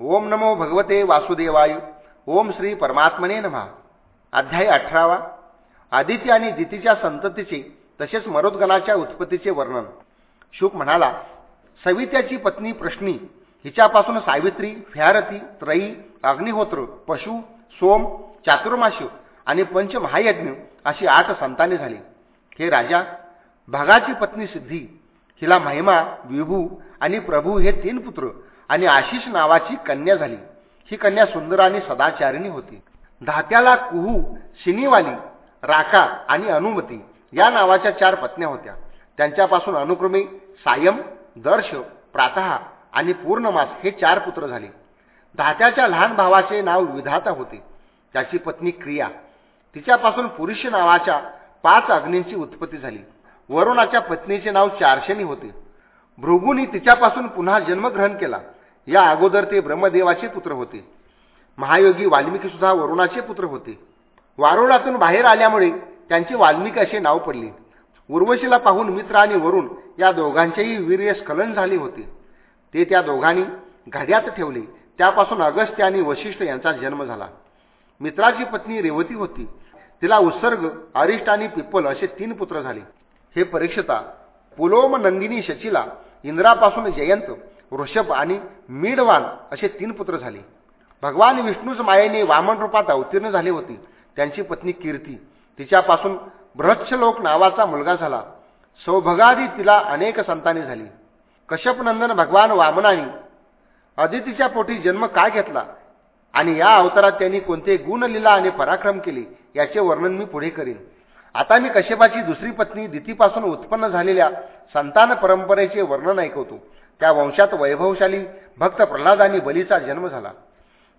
ओम नमो भगवते वासुदेवाय. ओम श्री परमात्मने नमः. अध्याय अठरावा. आदिती आणि दितीच्या संततीचे तसेच मरोदगणाच्या उत्पत्तीचे वर्णन. शुक म्हणाला सवित्याची पत्नी प्रश्नी हिच्यापासून सावित्री फ्यारती त्रयी अग्निहोत्र पशु सोम चातुर्माशु आणि पंचमहायज्ञ अशी आठ संताने झाली. हे राजा भागाची पत्नी सिद्धी हिला महिमा विभू आणि प्रभू हे तीन पुत्र आणि आशिष नावाची कन्या झाली. ही कन्या सुंदर आणि सदाचारिणी होती. धात्याला कुहू शिनीवाली राका आणि अनुमती या नावाच्या चार पत्न्या होत्या. त्यांच्यापासून अनुक्रमे सायम दर्श प्रातः आणि पूर्णमास हे चार पुत्र झाले. धात्याच्या लहान भावाचे नाव विधाता होते. त्याची पत्नी क्रिया. तिच्यापासून पुरुष नावाच्या पाच अग्नींची उत्पत्ती झाली. वरुणाच्या पत्नीचे नाव चारशनी होते. भृगुनी तिच्यापासून पुन्हा जन्मग्रहण केला. या अगोदर ते ब्रह्मदेवाचे पुत्र होते. महायोगी वाल्मिकी सुद्धा वरुणाचे पुत्र होते. वारुणातून बाहेर आल्यामुळे त्यांचे वाल्मिकी असे नाव पडले. उर्वशीला पाहून मित्र आणि वरुण या दोघांचेही वीर्य स्खलन झाले होते. ते त्या दोघांनी घड्यात ठेवले. त्यापासून अगस्त्य आणि वशिष्ठ यांचा जन्म झाला. मित्राची पत्नी रेवती होती. तिला उत्सर्ग अरिष्ट आणि पिप्पल असे तीन पुत्र झाले. हे परीक्षता पुलोम नंदिनी शचीला इंद्रापासून जयंत वृषभ आणि मीडवान असे तीन पुत्र झाले. भगवान विष्णूच मायेने वामन रूपात अवतीर्ण झाले होते. त्यांची पत्नी कीर्ती. तिच्यापासून बृहच्छलोक नावाचा मुलगा झाला. सौभगादी तिला अनेक संताने झाली. कश्यपनंदन भगवान वामनाने अदितीच्या पोटी जन्म काय घेतला? आणि या अवतारात त्यांनी कोणते गुण लिला आणि पराक्रम केले? याचे वर्णन मी पुढे करेन. आता मी कश्यपाची दुसरी पत्नी दितीपासून उत्पन्न झालेल्या संतान परंपरेचे वर्णन ऐकवतो. त्या वंशात वैभवशाली भक्त प्रल्हाद आणि बलीचा जन्म झाला.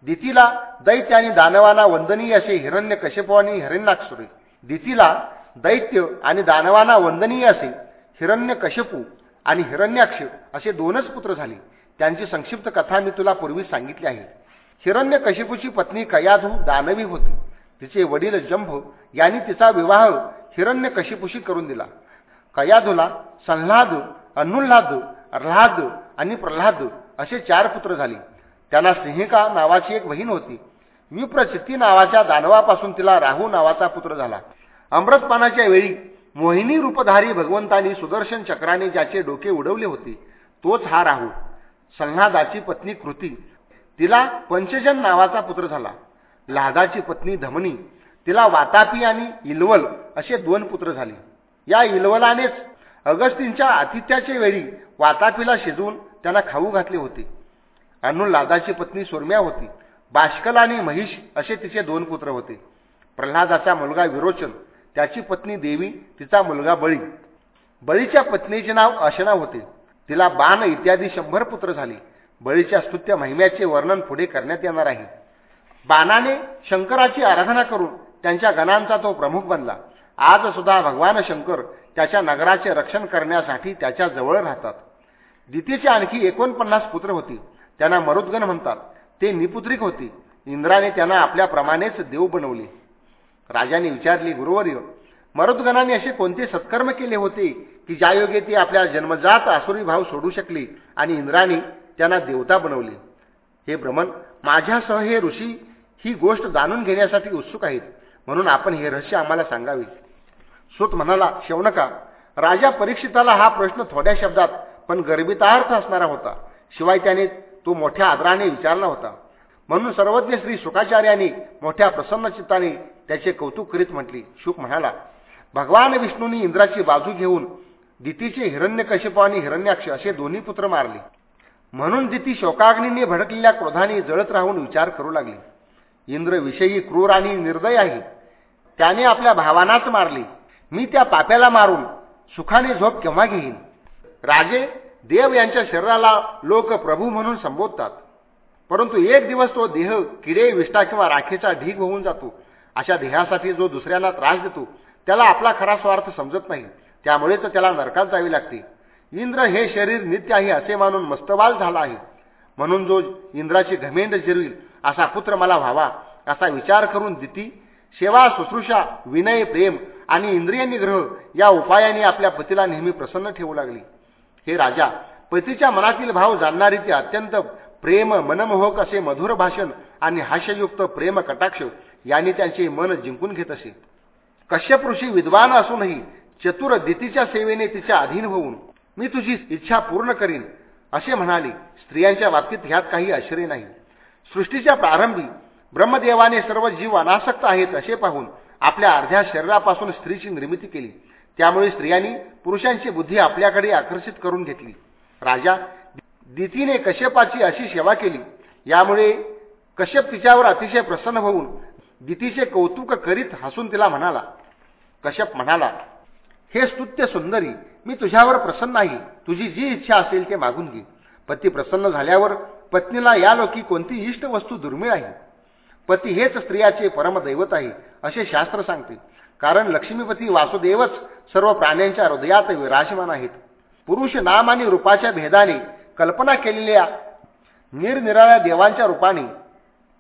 दितीला दैत्य आणि दानवाना वंदनीय असे हिरण्य कश्यप आणि हिरण्याक्षरे दितीला दैत्य आणि दानवाना वंदनीय असे हिरण्य कश्यपू आणि हिरण्याक्ष असे दोनच पुत्र झाले. त्यांची संक्षिप्त कथा मी तुला पूर्वी सांगितली आहे. हिरण्य कश्यपूची पत्नी कयाधू दानवी होती. तिचे वडील जंभ यांनी तिचा विवाह हिरण्य कशीपुशी करून दिला. कयाधुला संल्हाद अनुल्हाद अर्ल्हाद आणि प्रल्हाद असे चार पुत्र झाले. त्यांना सिंहिका नावाची एक बहीण होती. विप्रचित्ती नावाच्या दानवापासून तिला राहू नावाचा पुत्र झाला. अमृतपानाच्या वेळी मोहिनी रूपधारी भगवंतानी सुदर्शन चक्राने ज्याचे डोके उडवले होते तोच हा राहू. संल्हादाची पत्नी कृती. तिला पंचजन नावाचा पुत्र झाला. लादाची पत्नी धमनी तिला वातापी आणि इलवल असे दोन पुत्र झाले. या इलवलानेच अगस्तींच्या आतिथ्याच्या वेळी वातापीला शिजवून त्यांना खाऊ घातले होते. अनु लादाची पत्नी सुरम्या होती. बाष्कल आणि महिष असे तिचे दोन पुत्र होते. प्रल्हादाचा मुलगा विरोचन त्याची पत्नी देवी तिचा मुलगा बळी. बळीच्या पत्नीचे नाव अशना होते. तिला बाण इत्यादी शंभर पुत्र झाले. बळीच्या स्तुत्य महिम्याचे वर्णन पुढे करण्यात येणार आहे. बाणाने शंकराची आराधना करून त्यांच्या गणांचा तो प्रमुख बनला. आज सुद्धा भगवान शंकर त्याच्या नगराचे रक्षण करण्यासाठी त्याच्याजवळ राहतात. दितीचे आणखी एकोणपन्नास पुत्र होती. त्यांना मरुद्गण म्हणतात. ते निपुत्रिक होती. इंद्राने त्यांना आपल्याप्रमाणेच देव बनवले. राजाने विचारली गुरुवर्य मरुद्गणाने असे कोणते सत्कर्म केले होते की ज्यायोगे ती आपल्या जन्मजात आसुरी भाव सोडू शकले आणि इंद्राने त्यांना देवता बनवली? हे भ्रमण माझ्यासह हे ऋषी ही गोष्ट जाणून घेण्यासाठी उत्सुक आहेत. म्हणून आपण हे रहस्य आम्हाला सांगावे. सुत म्हणाला शौनका राजा परीक्षिताला हा प्रश्न थोड्या शब्दात पण गर्भितार्थ असणारा होता. शिवाय त्याने तो मोठ्या आदराने विचारला होता. म्हणून सर्वज्ञ श्री शुकाचार्याने मोठ्या प्रसन्न चित्ताने त्याचे कौतुक करीत म्हटली. शुक म्हणाला भगवान विष्णूंनी इंद्राची बाजू घेऊन दितीचे हिरण्यकशिप आणि हिरण्याक्ष असे दोन्ही पुत्र मारले. म्हणून दिती शोकाग्नीने भडकलेल्या क्रोधाने जळत राहून विचार करू लागली. इंद्रविषयी क्रूर आणि निर्दय आहे. त्याने आपल्या भावानाच मारले. मी त्या पाप्याला मारून सुखाने झोप केव्हा घेईन? राजे देव यांच्या शरीराला लोक प्रभू म्हणून संबोधतात. परंतु एक दिवस तो देह किडे विष्टा किंवा राखेचा ढीग होऊन जातो. अशा देहासाठी जो दुसऱ्यांना त्रास देतो त्याला आपला खरा स्वार्थ समजत नाही. त्यामुळेच त्याला नरकात जावी लागते. इंद्र हे शरीर नित्य आहे असे मानून मस्तवाल झाला आहे. म्हणून जो इंद्राची घमेंड जिरवील असा पुत्र मला व्हावा असा विचार करून दिती. सेवा शुश्रूषा विनय प्रेम आणि इंद्रिय निग्रह या उपायाने आपल्या पतीला नेहमी प्रसन्न ठेवू लागली. हे राजा पतीच्या मनातील भाव जाणणारी ती अत्यंत प्रेम मनमोहक असे मधुर भाषण आणि हास्ययुक्त प्रेम कटाक्ष यांनी त्यांचे मन जिंकून घेत असे. कश्यप ऋषी विद्वान असूनही चतुर दितीच्या सेवेने तिच्या अधीन होऊन मी तुझी इच्छा पूर्ण करीन असे म्हणाले. स्त्रियांच्या बाबतीत ह्यात काही आश्चर्य नाही. सृष्टीच्या प्रारंभी ब्रह्मदेवाने सर्व जीव अनासक्त आहेत असे पाहून आपल्या अर्ध्या शरीरापासून स्त्रीची निर्मिती केली. त्यामुळे स्त्रियांनी पुरुषांची बुद्धी आपल्याकडे आकर्षित करून घेतली. राजा दितीने कश्यपाची अशी सेवा केली. यामुळे कश्यप तिच्यावर अतिशय प्रसन्न होऊन दितीचे कौतुक करीत हसून तिला म्हणाला कश्यप म्हणाला हे स्तुत्य सुंदरी मी तुझ्यावर प्रसन्न आहे. तुझी जी इच्छा असेल ते मागून घे. पती प्रसन्न झाल्यावर पत्नीला या लोकी कोणती इष्ट वस्तू दुर्मिळ आहे? पती हेच स्त्रियाचे परमदैवत आहे असे शास्त्र सांगते. कारण लक्ष्मीपती वासुदेवच सर्व प्राण्यांच्या हृदयात विराजमान आहेत. पुरुष नाम आणि रूपाच्या भेदाने कल्पना केलेल्या निरनिराळ्या देवांच्या रूपाने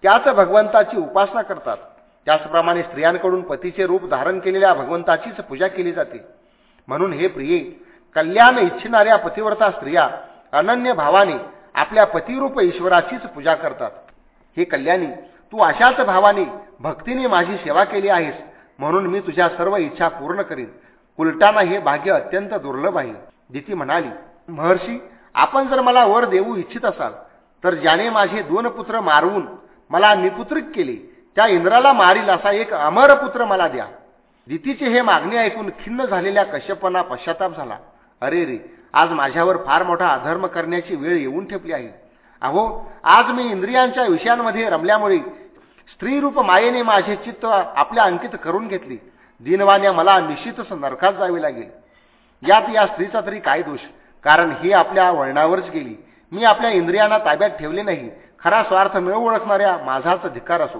त्याच भगवंताची उपासना करतात. त्याचप्रमाणे स्त्रियांकडून पतीचे रूप धारण केलेल्या भगवंताचीच पूजा केली जाते. म्हणून हे प्रिये कल्याण इच्छिणाऱ्या पतिव्रता स्त्रिया अनन्य भावाने आपल्या पतिरूप ईश्वराचीच पूजा करतात. हे कल्याणी तू अशाच भावाने भक्तीने माझी सेवा केली आहेस म्हणून मी तुझ्या सर्व इच्छा पूर्ण करीन. उलटाना हे भाग्य अत्यंत दुर्लभ आहे. दिती म्हणाली महर्षी आपण जर मला वर देऊ इच्छित असाल तर ज्याने माझे दोन पुत्र मारवून मला निपुत्रिक केले त्या इंद्राला मारील असा एक अमर पुत्र मला द्या. दितीचे हे मागणी ऐकून खिन्न झालेल्या कश्यपांना पश्चाताप झाला. अरे रे आज माझ्यावर फार मोठा अधर्म करण्याची वेळ येऊन ठेपली आहे. अहो आज मी इंद्रियांच्या विषयांमध्ये रमल्यामुळे स्त्रीरूप मायेने माझे चित्त आपल्या अंकित करून घेतली. दिनवान्या मला निश्चितच नरकात जावे लागेल. यात या स्त्रीचा तरी काय दोष? कारण ही आपल्या वळणावरच गेली. मी आपल्या इंद्रियांना ताब्यात ठेवले नाही. खरा स्वार्थ न ओळखणाऱ्या माझाच धिक्कार असो.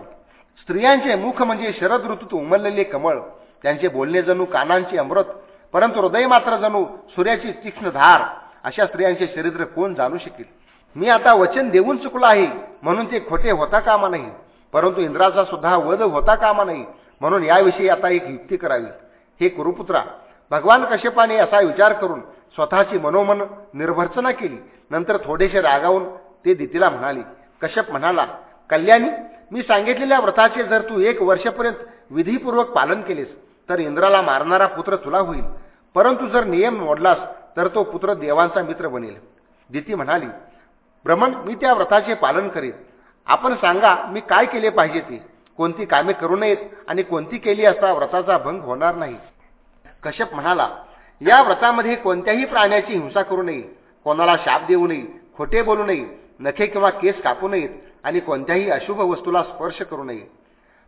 स्त्रियांचे मुख म्हणजे शरद ऋतूत उमललेले कमळ. त्यांचे बोलणे जणू कानांचे अमृत. परंतु हृदय मात्र जणू सूर्याची तीक्ष्ण धार अशा स्त्रियांचे चरित्र कोण जाणू शकेल? मी आता वचन देऊन चुकलो आहे म्हणून ते खोटे होता कामा नाही परंतु इंद्राचा सुद्धा वध होता कामा नाही म्हणून याविषयी आता एक युक्ती करावी. हे कुरुपुत्रा भगवान कश्यपाने असा विचार करून स्वतःची मनोमन निर्भर्सना केली. नंतर थोडेसे रागावून ते दितीला म्हणाली कश्यप म्हणाला कल्याणी मी सांगितलेल्या व्रताचे जर तू एक वर्षपर्यंत विधीपूर्वक पालन केलेस तर इंद्राला मारणारा पुत्र तुला होईल. परंतु जर नियम मोडलास तर तो पुत्र देवांचा मित्र बनेल. दिती म्हणाली ब्रह्मण मी त्या व्रताचे पालन करेन आपण सांगा मी काय केले पाहिजे ते? कोणती कामे करू नयेत आणि कोणती केली असता व्रताचा भंग होणार नाही. कश्यप म्हणाला या व्रतामध्ये कोणत्याही प्राण्याची हिंसा करू नये. कोणाला शाप देऊ नये खोटे बोलू नये नखे किंवा केस कापू नयेत आणि कोणत्याही अशुभ वस्तूला स्पर्श करू नये.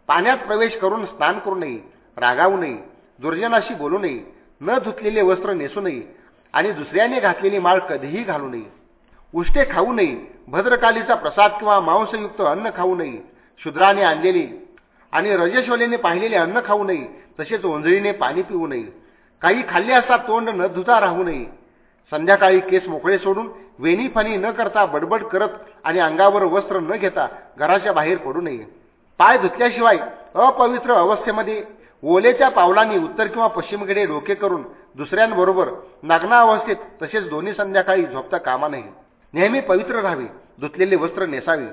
पाण्यात प्रवेश करून स्नान करू नये. रागावू नये दुर्जनाशी बोलू नये न धुतलेले वस्त्र नेसू नये आणि दुसऱ्याने घातलेली माळ कधीही घालू नये. उष्टे खाऊ नये भद्रकालीचा प्रसाद किंवा मांसयुक्त अन्न खाऊ नये शुद्राने आणलेले आणि रजेश्वलेने पाहिलेले अन्न खाऊ नये तसेच ओंजळीने पाणी पिऊ नये. काही खाल्ले असता तोंड न धुता राहू नये. संध्याकाळी केस मोकळे सोडून वेणीफणी न करता बडबड करत आणि अंगावर वस्त्र न घेता घराच्या बाहेर पडू नये. पाय धुतल्याशिवाय अपवित्र अवस्थेमध्ये ओलेच्या पावलांनी उत्तर किंवा पश्चिमकडे डोके करून दुसऱ्यांबरोबर नग्ना अवस्थेत तसेच दोन्ही संध्याकाळी झोपता कामा नाही नेहमी पवित्र राहावे धुतलेले वस्त्र नेसावे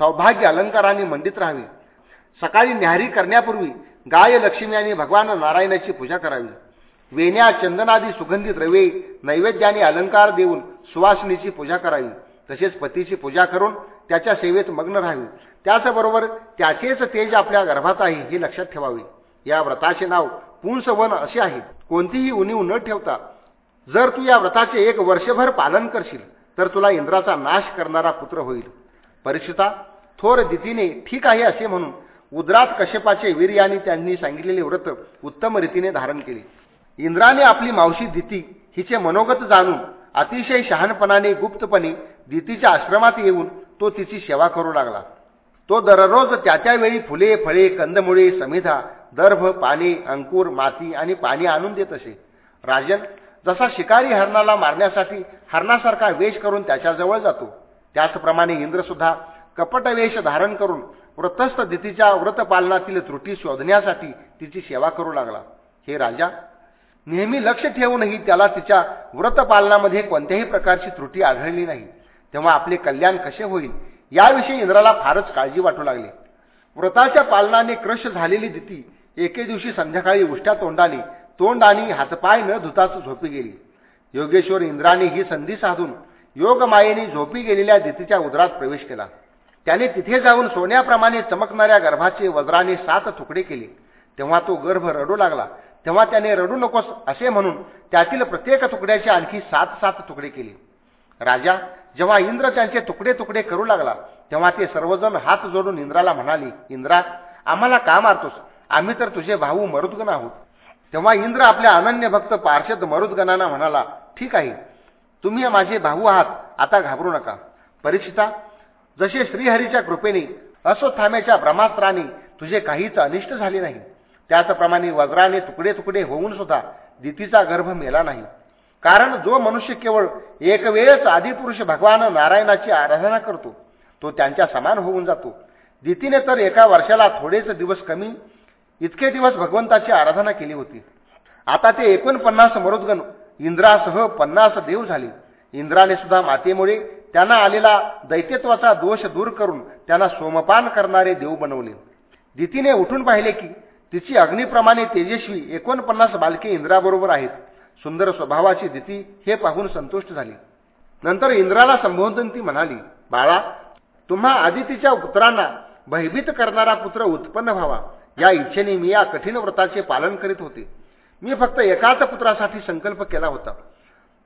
सौभाग्य अलंकाराने मंडित राहावे. सकाळी न्याहारी करण्यापूर्वी गाय लक्ष्मी आणि भगवान नारायणाची पूजा करावी. वेण्या चंदनादी सुगंधी द्रव्ये नैवेद्याने अलंकार देऊन सुवासिनीची पूजा करावी. तसेच पतीची पूजा करून त्याच्या सेवेत मग्न राहावी. त्याचबरोबर त्याचेच तेज आपल्या गर्भात आहे हे लक्षात ठेवावे. या व्रताचे नाव पुंसवन असे आहे. कोणतीही उणीव न ठेवता जर तू या व्रताचे एक वर्षभर पालन करशील तर तुला इंद्राचा नाश करणारा पुत्र होईल. परीक्षिता थोर दितीने ठीक आहे असे म्हणून उद्रात कश्यपाचे वीर यांनी त्यांनी सांगितलेले व्रत उत्तम रीतीने धारण केले. इंद्राने आपली मावशी दिती हिचे मनोगत जाणून अतिशय शहाणपणाने गुप्तपणे दितीच्या आश्रमात येऊन तो तिची सेवा करू लागला. तो दररोज त्याच्या वेळी फुले फळे कंदमुळे समिधा दर्भ पाणी अंकुर माती आणि पाणी आणून देत असे. राजन जसा शिकारी हरणाला मारण्यासाठी हरणासारखा वेश करून त्याच्याजवळ जातो. त्याचप्रमाणे इंद्रसुद्धा कपटवेश धारण करून व्रतस्थ दितीच्या व्रतपालनातील त्रुटी शोधण्यासाठी तिची सेवा करू लागला. हे राजा नेहमी लक्ष ठेवूनही त्याला तिच्या व्रतपालनामध्ये कोणत्याही प्रकारची त्रुटी आढळली नाही. तेव्हा आपले कल्याण कसे होईल याविषयी इंद्राला फारच काळजी वाटू लागली. व्रताच्या पालनाने क्रश झालेली दिती एके दिवशी संध्याकाळी उष्ट्या तोंडाने तोंड आणि हातपाय न धुताच झोपी गेली. योगेश्वर इंद्राने ही संधी साधून योगमायेने झोपी गेलेल्या दितीच्या उदरात प्रवेश केला. त्याने तिथे जाऊन सोन्याप्रमाणे चमकणाऱ्या गर्भाचे वज्राने सात तुकडे केले. तेव्हा तो गर्भ रडू लागला. तेव्हा त्याने रडू नकोस असे म्हणून त्यातील प्रत्येक तुकड्याचे आणखी सात सात तुकडे केले. राजा जेव्हा इंद्र त्यांचे तुकडे तुकडे करू लागला तेव्हा ते सर्वजण हात जोडून इंद्राला म्हणाले इंद्रा आम्हाला का मारतोस? आम्ही तर तुझे भाऊ मरुदगण आहोत. तेव्हा इंद्र आपल्या अनन्य भक्त पार्षद मरुदगणांना म्हणाला ठीक आहे तुम्ही माझे भाऊ आहात आता घाबरू नका. परीक्षिता जसे श्रीहरीच्या कृपेने अश्वत्थाम्याच्या ब्रह्मास्त्राने तुझे काहीच अनिष्ट झाले नाही. त्याचप्रमाणे वज्राने तुकडे तुकडे होऊन सुद्धा दितीचा गर्भ मेला नाही. कारण जो मनुष्य केवळ एक वेळच आदिपुरुष भगवान नारायणाची आराधना करतो तो त्यांच्या समान होऊन जातो. दितीने तर एका वर्षाला थोडेच दिवस कमी इतके दिवस भगवंताची आराधना केली होती. आता ते एकोणपन्नास मरुद्गण इंद्रासह पन्नास देव झाले. इंद्राने सुद्धा मातेमुळे त्यांना आलेला दैत्यत्वाचा दोष दूर करून त्यांना सोमपान करणारे देव बनवले. दितीने उठून पाहिले की तिची अग्निप्रमाणे तेजस्वी एकोणपन्नास बालके इंद्राबरोबर आहेत. सुंदर स्वभावाची दिती हे पाहून संतुष्ट झाली. नंतर इंद्राला संबोधून ती म्हणाली बाळा तुम्हा आदितीच्या पुत्रांना भयभीत करणारा पुत्र उत्पन्न व्हावा. या इच्छेने मी या कठीण व्रताचे पालन करीत होते. मी फक्त एकाच पुत्रासाठी संकल्प केला होता.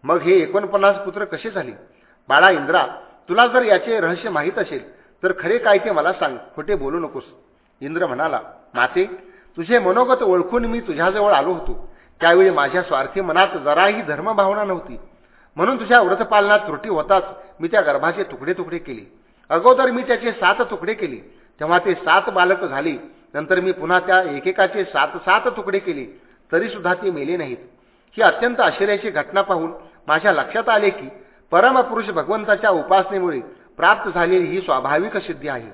मग हे एकोणपन्नास पुत्र कसे झाले? बाळा इंद्रा तुला जर याचे रहस्य माहीत असेल तर खरे काय ते मला सांग. खोटे बोलू नकोस. इंद्र म्हणाला माते तुझे मनोगत ओळखून मी तुझ्याजवळ आलो होतो. त्यावेळी माझ्या स्वार्थी मनात जराही धर्मभावना नव्हती. म्हणून तुझ्या व्रतपालनात त्रुटी होताच मी त्या गर्भाचे तुकडे तुकडे केले. अगोदर मी त्याचे सात तुकडे केले. तेव्हा ते सात बालक झाले. नंतर मी पुन्हा त्या एकेकाचे सात सात तुकडे केले. तरीसुद्धा ते मेले नाहीत. ही अत्यंत आश्चर्याची घटना पाहून माझ्या लक्षात आले की परमपुरुष भगवंताच्या उपासनेमुळे प्राप्त झालेली ही स्वाभाविक सिद्धी आहे.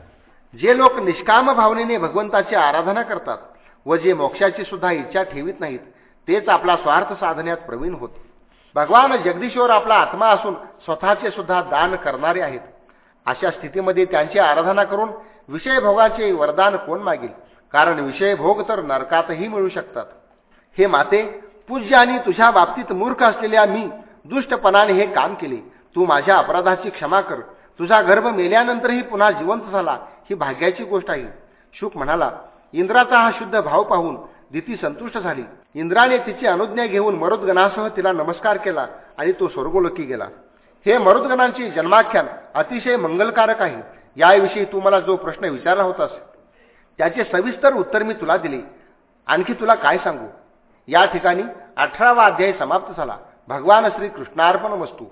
जे लोक निष्काम भावनेने भगवंताची आराधना करतात व जे मोक्षाची सुद्धा इच्छा ठेवित नाहीत तेच आपला स्वार्थ साधण्यात प्रवीण होते. भगवान जगदीश्वर आपला आत्मा असून स्वतःचे सुद्धा दान करणारे आहेत. अशा स्थितीमध्ये त्यांची आराधना करून विषयभोगाचे वरदान कोण मागेल? कारण विषयभोग तर नरकातही मिळू शकतात. हे माते पूज्य आणि तुझ्या बाबतीत मूर्ख असलेल्या मी दुष्टपणाने हे काम केले. तू माझ्या अपराधाची क्षमा कर. तुझा गर्भ मेल्यानंतरही पुन्हा जिवंत झाला ही भाग्याची गोष्ट आहे. शुक म्हणाला इंद्राचा हा शुद्ध भाव पाहून दिती संतुष्ट झाली. इंद्राने तिची अनुज्ञा घेऊन मरुद्गणासह तिला नमस्कार केला आणि तो स्वर्गोलोकी गेला. हे मरुद्गणांची जन्माख्यान अतिशय मंगलकारक आहे. याविषयी तू मला जो प्रश्न विचारला होतास त्याचे सविस्तर उत्तर मी तुला दिले. आणखी तुला काय सांगू? या ठिकाणी अठरावा अध्याय समाप्त झाला. भगवान श्री कृष्णार्पण वस्तू